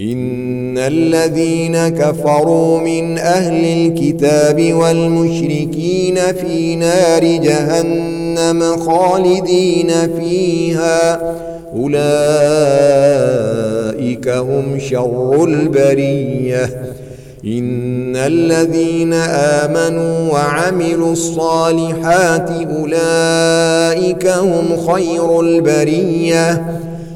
إن الذين كفروا من أهل الكتاب والمشركين في نار جهنم خالدين فيها. أولئك هم شر البرية. إن الذين آمنوا وعملوا الصالحات أولئك هم خير البرية.